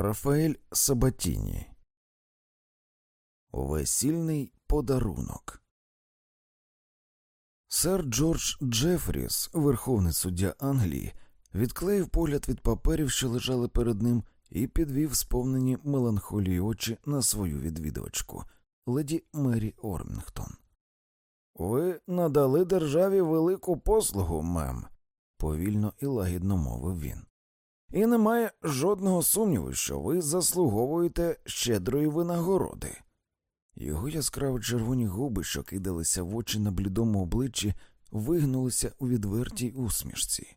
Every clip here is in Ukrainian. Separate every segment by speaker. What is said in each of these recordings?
Speaker 1: Рафаель Сабатіні Весільний подарунок. Сер Джордж Джефріс, верховний суддя Англії, відклеїв погляд від паперів, що лежали перед ним, і підвів сповнені меланхолії очі на свою відвідувачку, леді Мері Ормінгтон. Ви надали державі велику послугу, мем, повільно і лагідно мовив він. І немає жодного сумніву, що ви заслуговуєте щедрої винагороди. Його яскраво червоні губи, що кидалися в очі на блідому обличчі, вигнулися у відвертій усмішці.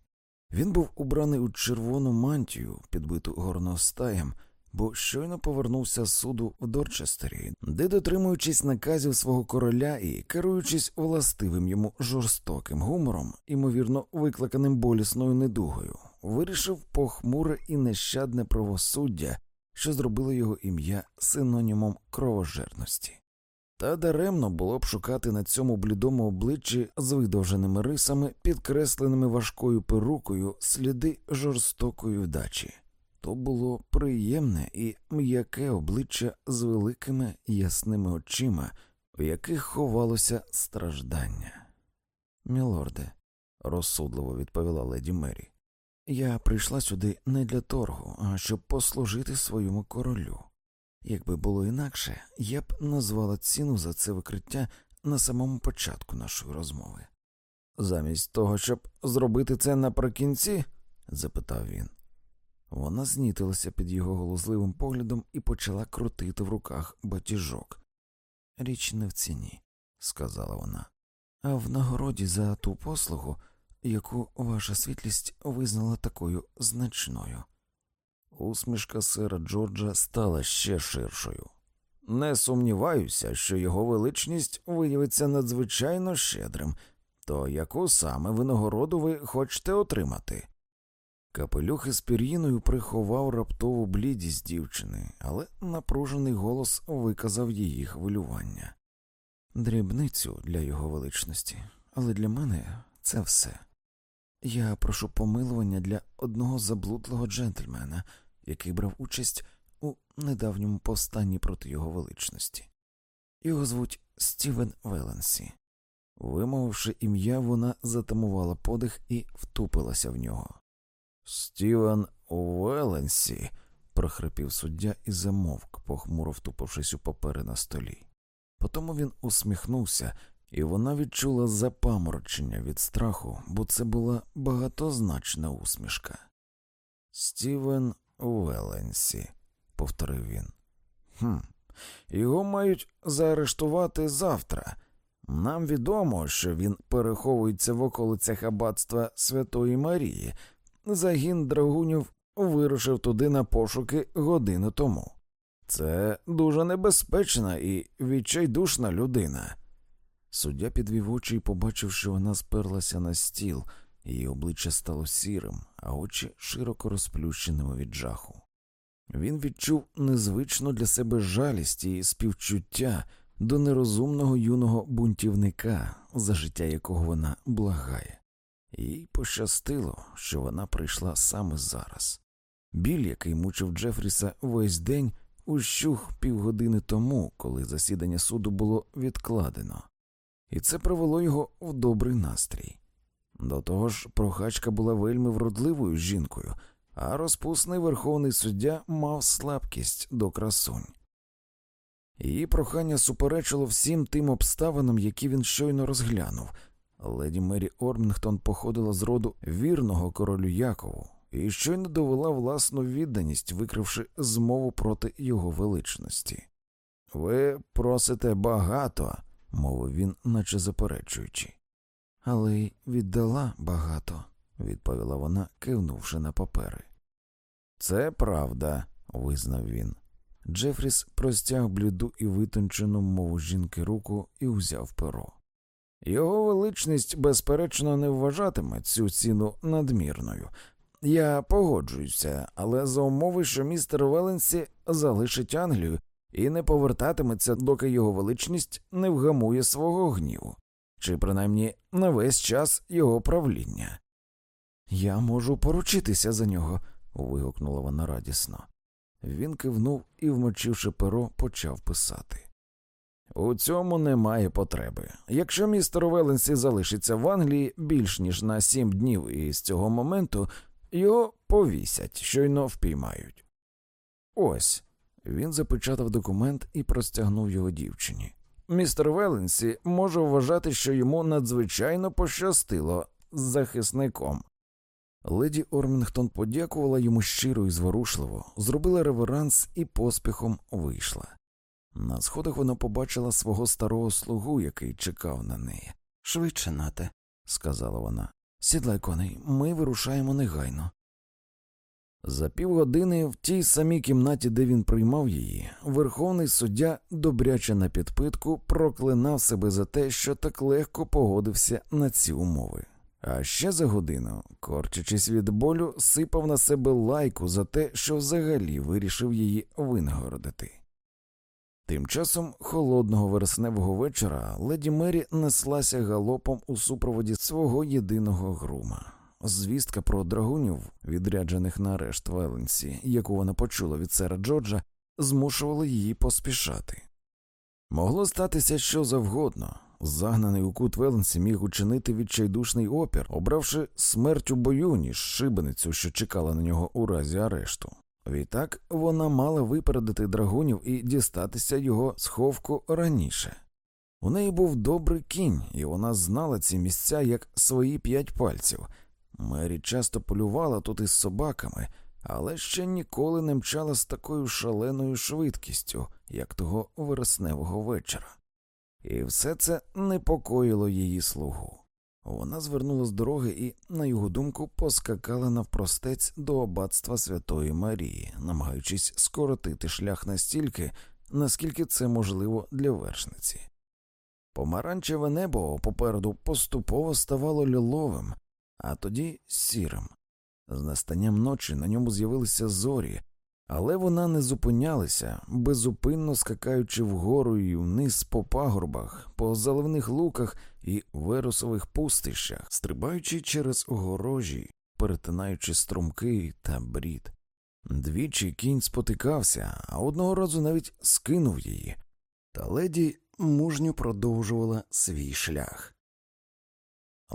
Speaker 1: Він був убраний у червону мантію, підбиту горностаєм, бо щойно повернувся з суду в Дорчестері, де, дотримуючись наказів свого короля і керуючись властивим йому жорстоким гумором, імовірно викликаним болісною недугою, вирішив похмуре і нещадне правосуддя, що зробило його ім'я синонімом кровожерності. Та даремно було б шукати на цьому блідому обличчі з видовженими рисами, підкресленими важкою перукою, сліди жорстокої вдачі. То було приємне і м'яке обличчя з великими ясними очима, в яких ховалося страждання. Мілорде, розсудливо відповіла леді Мері, я прийшла сюди не для торгу, а щоб послужити своєму королю. Якби було інакше, я б назвала ціну за це викриття на самому початку нашої розмови. Замість того, щоб зробити це наприкінці? запитав він. Вона знітилася під його голосливим поглядом і почала крутити в руках батіжок. Річ не в ціні, сказала вона, а в нагороді за ту послугу, яку ваша світлість визнала такою значною. Усмішка сера Джорджа стала ще ширшою. Не сумніваюся, що його величність виявиться надзвичайно щедрим, то яку саме винагороду ви хочете отримати? Капелюх із пір'їною приховав раптову блідість дівчини, але напружений голос виказав її хвилювання. Дрібницю для його величності, але для мене це все. Я прошу помилування для одного заблудлого джентльмена, який брав участь у недавньому повстанні проти його величності. Його звуть Стівен Веленсі. Вимовивши ім'я, вона затамувала подих і втупилася в нього. Стівен Веленсі, прохрипів суддя і замовк, похмуро втупившись у папери на столі. Потому він усміхнувся, і вона відчула запаморочення від страху, бо це була багатозначна усмішка. Стівен Веленсі, повторив він. «Хм, Його мають заарештувати завтра. Нам відомо, що він переховується в околицях аббатства Святої Марії. Загін драгунів вирушив туди на пошуки годину тому. Це дуже небезпечна і відчайдушна людина. Суддя підвів очі і побачив, що вона сперлася на стіл, її обличчя стало сірим, а очі широко розплющеними від жаху. Він відчув незвичну для себе жалість і співчуття до нерозумного юного бунтівника, за життя якого вона благає. Їй пощастило, що вона прийшла саме зараз. Біль, який мучив Джефріса весь день, ущух півгодини тому, коли засідання суду було відкладено, і це привело його в добрий настрій. До того ж, прохачка була вельми вродливою жінкою, а розпусний верховний суддя мав слабкість до красунь. Її прохання суперечило всім тим обставинам, які він щойно розглянув. Леді Мері Ормінгтон походила з роду вірного королю Якову і щойно довела власну відданість, викривши змову проти його величності. Ви просите багато, мовив він, наче заперечуючи. Але й віддала багато, відповіла вона, кивнувши на папери. Це правда, визнав він. Джефріс простяг бліду і витончену мову жінки руку і узяв перо. Його величність, безперечно, не вважатиме цю ціну надмірною. Я погоджуюся, але за умови, що містер Веленсі залишить Англію і не повертатиметься, доки його величність не вгамує свого гніву, чи принаймні на весь час його правління. Я можу поручитися за нього, вигукнула вона радісно. Він кивнув і, вмочивши перо, почав писати. У цьому немає потреби. Якщо містер Веленсі залишиться в Англії більш ніж на сім днів, і з цього моменту його повісять, щойно впіймають. Ось. Він запечатав документ і простягнув його дівчині. Містер Веленсі може вважати, що йому надзвичайно пощастило з захисником. Леді Ормінгтон подякувала йому щиро і зворушливо, зробила реверанс і поспіхом вийшла. На сходах вона побачила свого старого слугу, який чекав на неї. Швидше, нате, сказала вона. Сідлай коней, ми вирушаємо негайно. За півгодини в тій самій кімнаті, де він приймав її, верховний суддя, добряче на підпитку, проклинав себе за те, що так легко погодився на ці умови. А ще за годину, корчачись від болю, сипав на себе лайку за те, що взагалі вирішив її винагородити. Тим часом холодного вересневого вечора леді Мері неслася галопом у супроводі свого єдиного грума. Звістка про драгунів, відряджених на арешт в Еленсі, яку вона почула від сера Джорджа, змушувала її поспішати. Могло статися що завгодно. Загнаний у кут Веленсі міг учинити відчайдушний опір, обравши смерть у бою, ніж шибеницю, що чекала на нього у разі арешту. Відтак вона мала випередити драгунів і дістатися його сховку раніше. У неї був добрий кінь, і вона знала ці місця як свої п'ять пальців. Мері часто полювала тут із собаками, але ще ніколи не мчала з такою шаленою швидкістю, як того вересневого вечора. І все це непокоїло її слугу. Вона звернула з дороги і, на його думку, поскакала навпростець до аббатства Святої Марії, намагаючись скоротити шлях настільки, наскільки це можливо для вершниці. Помаранчеве небо попереду поступово ставало ліловим, а тоді сірим. З настанням ночі на ньому з'явилися зорі, але вона не зупинялася, безупинно скакаючи вгору і вниз по пагорбах, по заливних луках і виросових пустищах, стрибаючи через огорожі, перетинаючи струмки та брід. Двічі кінь спотикався, а одного разу навіть скинув її, та леді мужньо продовжувала свій шлях.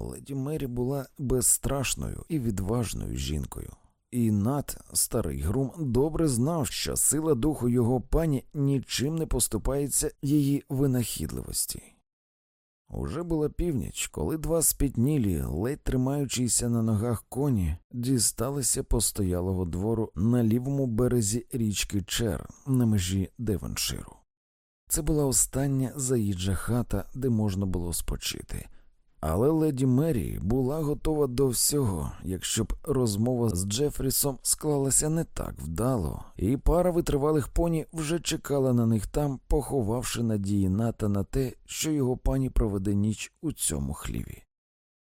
Speaker 1: Леді Мері була безстрашною і відважною жінкою, і над старий грум добре знав, що сила духу його пані нічим не поступається її винахідливості. Уже була північ, коли два спітнілі, ледь тримаючися на ногах коні, дісталися постоялого двору на лівому березі річки Чер на межі Девонширу. Це була остання заїджа хата, де можна було спочити. Але леді Мері була готова до всього, якщо б розмова з Джефрісом склалася не так вдало, і пара витривалих поні вже чекала на них там, поховавши надії ната на те, що його пані проведе ніч у цьому хліві.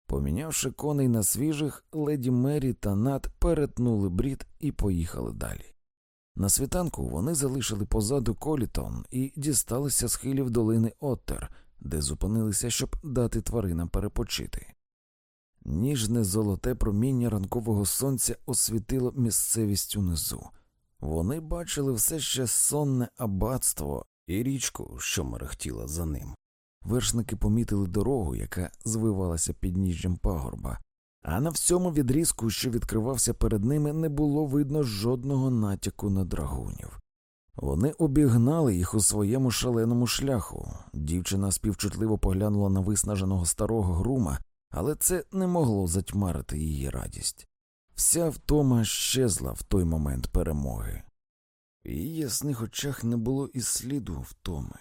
Speaker 1: Помінявши коней на свіжих, леді Мері та Нат перетнули брід і поїхали далі. На світанку вони залишили позаду колітон і дісталися схилів долини Оттер, де зупинилися, щоб дати тваринам перепочити. Ніжне золоте проміння ранкового сонця освітило місцевість унизу. Вони бачили все ще сонне аббатство і річку, що мерехтіла за ним. Вершники помітили дорогу, яка звивалася під ніжжям пагорба, а на всьому відрізку, що відкривався перед ними, не було видно жодного натяку на драгунів. Вони обігнали їх у своєму шаленому шляху. Дівчина співчутливо поглянула на виснаженого старого грума, але це не могло затьмарити її радість. Вся втома щезла в той момент перемоги. В її ясних очах не було і сліду втоми.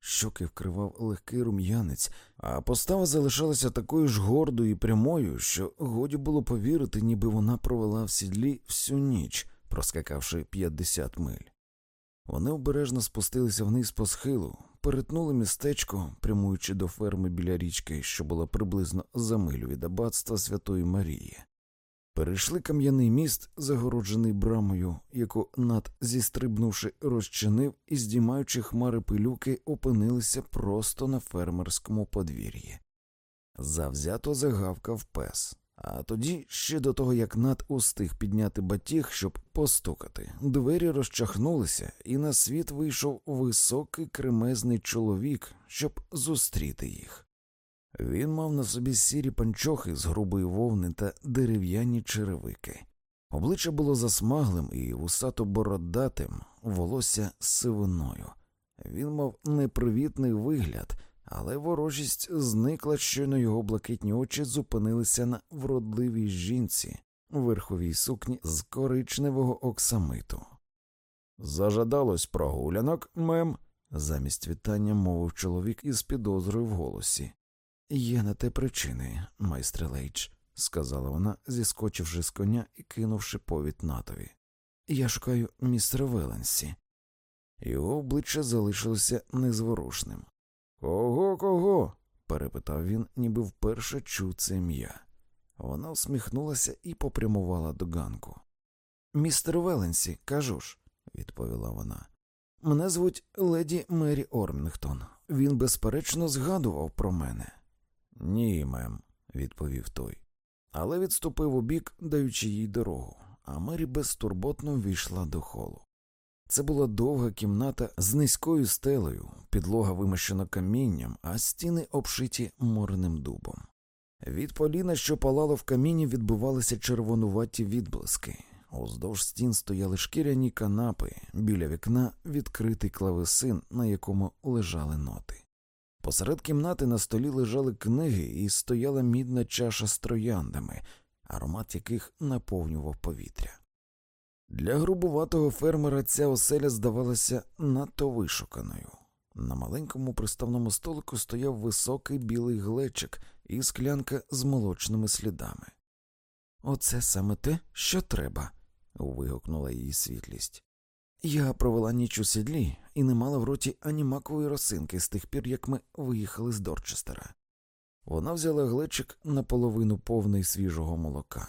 Speaker 1: Щоки вкривав легкий рум'янець, а постава залишалася такою ж гордою і прямою, що годі було повірити, ніби вона провела в сідлі всю ніч, проскакавши 50 миль. Вони обережно спустилися вниз по схилу, перетнули містечко, прямуючи до ферми біля річки, що була приблизно за милю від аббатства Святої Марії. Перейшли кам'яний міст, загороджений брамою, яку над зістрибнувши, розчинив і, здіймаючи хмари пилюки, опинилися просто на фермерському подвір'ї. Завзято загавкав пес. А тоді, ще до того, як Нат устиг підняти батіг, щоб постукати, двері розчахнулися, і на світ вийшов високий кремезний чоловік, щоб зустріти їх. Він мав на собі сірі панчохи з грубої вовни та дерев'яні черевики. Обличчя було засмаглим і вусато бородатим, волосся сивиною. Він мав непривітний вигляд, але ворожість зникла, щойно його блакитні очі зупинилися на вродливій жінці в верховій сукні з коричневого оксамиту. Зажадалось прогулянок, мем, замість вітання мовив чоловік із підозрою в голосі. Є на те причини, майстре Лейдж, сказала вона, зіскочивши з коня і кинувши повід Натові. Я шукаю містера Веленсі. Його обличчя залишилося незворушним. Кого, кого? перепитав він, ніби вперше чув це ім'я. Вона усміхнулася і попрямувала до ганку. Містер Веленсі, кажу ж, відповіла вона. Мене звуть леді Мері Ормінгтон. Він, безперечно, згадував про мене. Ні, мем, відповів той. Але відступив у бік, даючи їй дорогу, а Мері безтурботно війшла до холу. Це була довга кімната з низькою стелею, підлога вимощена камінням, а стіни обшиті морним дубом. Від поліна, що палало в каміні, відбувалися червонуваті відблиски. Уздовж стін стояли шкіряні канапи, біля вікна відкритий клавесин, на якому лежали ноти. Посеред кімнати на столі лежали книги і стояла мідна чаша з трояндами, аромат яких наповнював повітря. Для грубуватого фермера ця оселя здавалася надто вишуканою. На маленькому приставному столику стояв високий білий глечик і склянка з молочними слідами. Оце саме те, що треба. вигукнула її світлість. Я провела ніч у сідлі і не мала в роті ані макової росинки з тих пір, як ми виїхали з Дорчестера. Вона взяла глечик наполовину повний свіжого молока.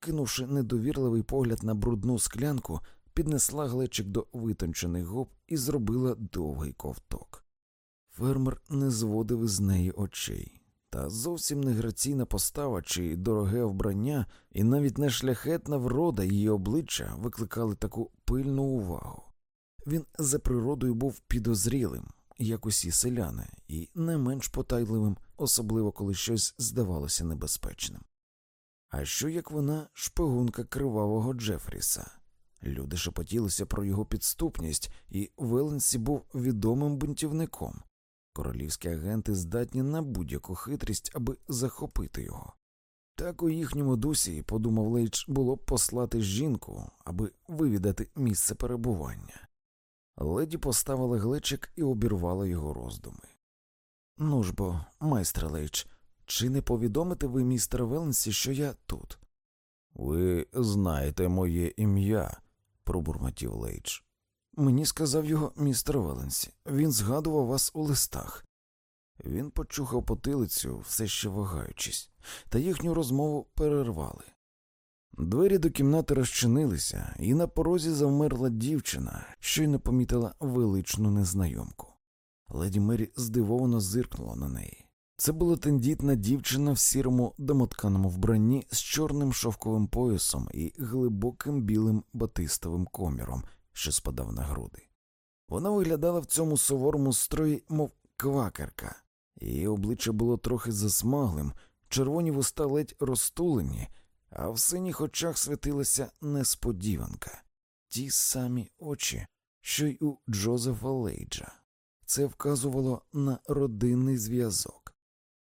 Speaker 1: Кинувши недовірливий погляд на брудну склянку, піднесла глечик до витончених губ і зробила довгий ковток. Фермер не зводив із неї очей, та зовсім не граційна постава чи дороге вбрання, і навіть не шляхетна врода її обличчя викликали таку пильну увагу. Він за природою був підозрілим, як усі селяни, і не менш потайливим, особливо коли щось здавалося небезпечним. А що як вона шпигунка кривавого Джефріса? Люди шепотілися про його підступність, і Веленсі був відомим бунтівником. Королівські агенти здатні на будь-яку хитрість, аби захопити його. Так у їхньому дусі, подумав Лейдж, було б послати жінку, аби вивідати місце перебування. Леді поставила глечик і обірвала його роздуми. Ну ж бо, майстре Лейдж, чи не повідомите ви містеру Веленсі, що я тут? Ви знаєте моє ім'я, пробурмотів Лейдж. Мені сказав його містер Веленсі. Він згадував вас у листах. Він почухав потилицю, все ще вагаючись, та їхню розмову перервали. Двері до кімнати розчинилися, і на порозі завмерла дівчина, що й не помітила величну незнайомку. Леді Мері здивовано зиркнула на неї. Це була тендітна дівчина в сірому домотканому вбранні з чорним шовковим поясом і глибоким білим батистовим коміром, що спадав на груди. Вона виглядала в цьому суворому строї, мов квакерка, її обличчя було трохи засмаглим, червоні вуста ледь розтулені, а в синіх очах світилася несподіванка, ті самі очі, що й у Джозефа Лейджа. Це вказувало на родинний зв'язок.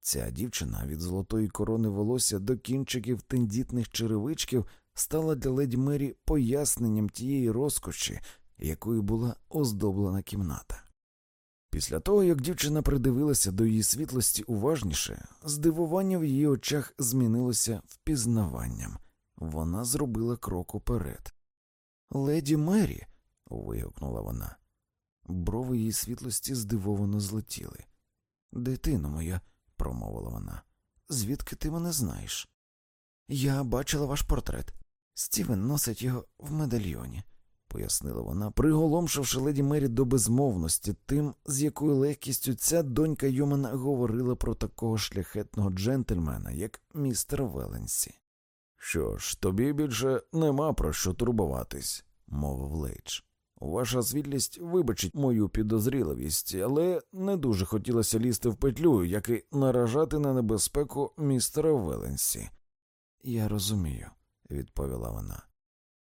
Speaker 1: Ця дівчина від золотої корони волосся до кінчиків тендітних черевичків стала для леді Мері поясненням тієї розкоші, якою була оздоблена кімната. Після того, як дівчина придивилася до її світлості уважніше, здивування в її очах змінилося впізнаванням. Вона зробила крок уперед. Леді Мері. вигукнула вона. Брови її світлості здивовано злетіли. Дитино моя, промовила вона, звідки ти мене знаєш? Я бачила ваш портрет. Стівен носить його в медальйоні, пояснила вона, приголомшивши леді Мері до безмовності тим, з якою легкістю ця донька Йомана говорила про такого шляхетного джентльмена, як містер Веленсі. Що ж, тобі більше нема про що турбуватись, мовив Лейдж. Ваша світлість вибачить мою підозріливість, але не дуже хотілося лізти в петлю, як і наражати на небезпеку містера Веленсі. Я розумію, відповіла вона.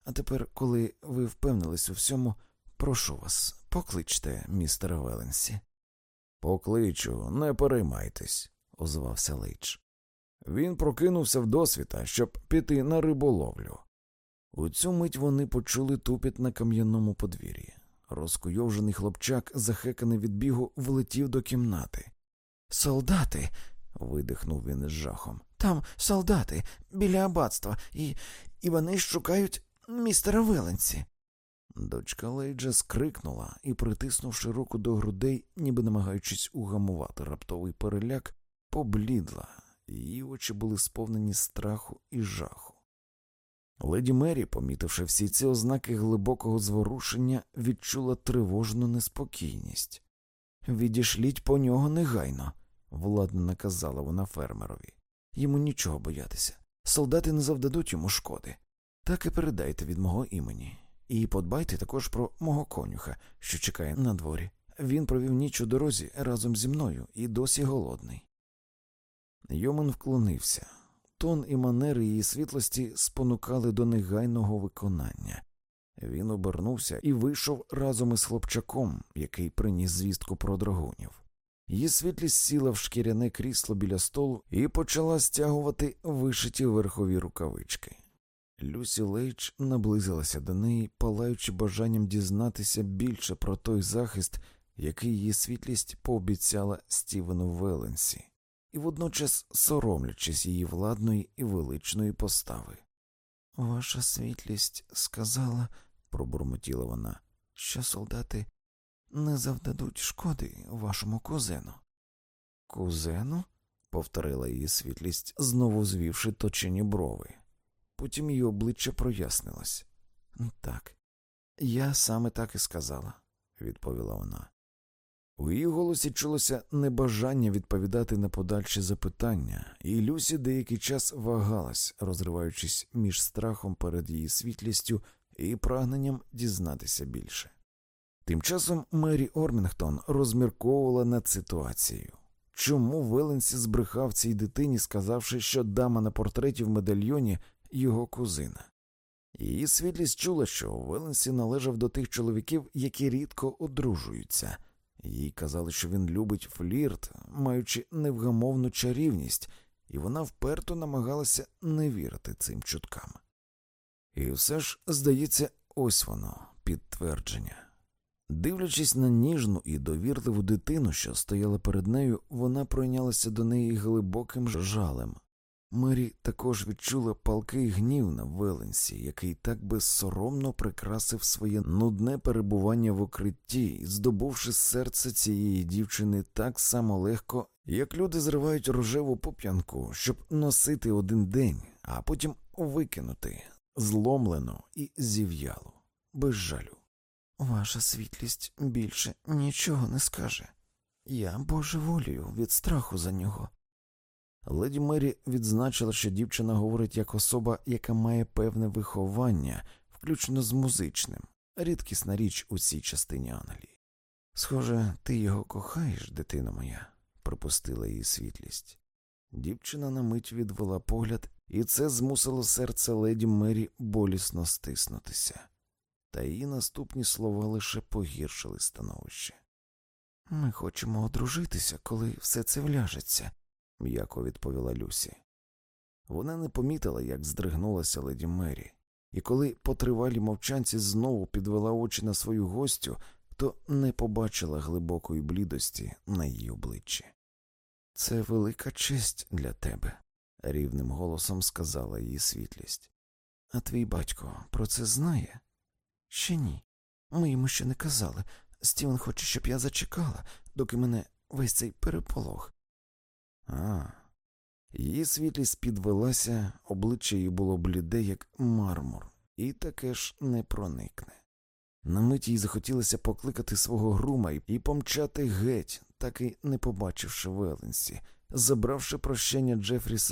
Speaker 1: А тепер, коли ви впевнились у всьому, прошу вас, покличте містера Веленсі. Покличу, не переймайтесь, озвався Лейдж. Він прокинувся вдосвіта, щоб піти на риболовлю. У цю мить вони почули тупіт на кам'яному подвір'ї. Розкуйовжений хлопчак, захеканий від бігу, влетів до кімнати. Солдати. видихнув він із жахом. Там солдати біля аббатства, і і вони шукають містера Веленсі. Дочка Лейджа скрикнула і, притиснувши руку до грудей, ніби намагаючись угамувати раптовий переляк, поблідла, її очі були сповнені страху і жаху. Леді Мері, помітивши всі ці ознаки глибокого зворушення, відчула тривожну неспокійність. Відішліть по нього негайно, владно наказала вона фермерові. Йому нічого боятися. Солдати не завдадуть йому шкоди. Так і передайте від мого імені. І подбайте також про мого конюха, що чекає на дворі. Він провів ніч у дорозі разом зі мною і досі голодний. Йоман вклонився. Тон і манери її світлості спонукали до негайного виконання. Він обернувся і вийшов разом із хлопчаком, який приніс звістку про драгунів. Її світлість сіла в шкіряне крісло біля столу і почала стягувати вишиті верхові рукавички. Люсі Лейдж наблизилася до неї, палаючи бажанням дізнатися більше про той захист, який її світлість пообіцяла Стівену Веленсі і водночас соромлячись її владної і величної постави. Ваша світлість сказала, пробурмотіла вона, що солдати не завдадуть шкоди вашому кузену. Кузену? повторила її світлість, знову звівши точені брови. Потім її обличчя прояснилось. Так, я саме так і сказала, відповіла вона. У її голосі чулося небажання відповідати на подальші запитання, і Люсі деякий час вагалась, розриваючись між страхом перед її світлістю і прагненням дізнатися більше. Тим часом Мері Ормінгтон розмірковувала над ситуацією. Чому Веленсі збрехав цій дитині, сказавши, що дама на портреті в медальйоні його кузина? Її світлість чула, що Веленсі належав до тих чоловіків, які рідко одружуються. Їй казали, що він любить флірт, маючи невгамовну чарівність, і вона вперто намагалася не вірити цим чуткам. І все ж, здається, ось воно підтвердження. Дивлячись на ніжну і довірливу дитину, що стояла перед нею, вона пройнялася до неї глибоким жалем. Мері також відчула палкий гнів на Веленсі, який так безсоромно прикрасив своє нудне перебування в укритті, здобувши серце цієї дівчини так само легко, як люди зривають рожеву поп'янку, щоб носити один день, а потім викинути зломлено і зів'яло, без жалю. Ваша світлість більше нічого не скаже. Я божеволію від страху за нього. Леді Мері відзначила, що дівчина говорить як особа, яка має певне виховання, включно з музичним, рідкісна річ у цій частині Англії. Схоже, ти його кохаєш, дитина моя, припустила її світлість. Дівчина на мить відвела погляд, і це змусило серце леді Мері болісно стиснутися, та її наступні слова лише погіршили становище. Ми хочемо одружитися, коли все це вляжеться м'яко відповіла Люсі. Вона не помітила, як здригнулася леді Мері, і коли по тривалій мовчанці знову підвела очі на свою гостю, то не побачила глибокої блідості на її обличчі. Це велика честь для тебе, рівним голосом сказала її світлість. А твій батько про це знає? Ще ні. Ми йому ще не казали. Стівен хоче, щоб я зачекала, доки мене весь цей переполох. А. Її світлість підвелася, обличчя її було бліде, як мармур, і таке ж не проникне. На мить їй захотілося покликати свого грума і помчати геть, так і не побачивши Веленсі, забравши прощення Джефріса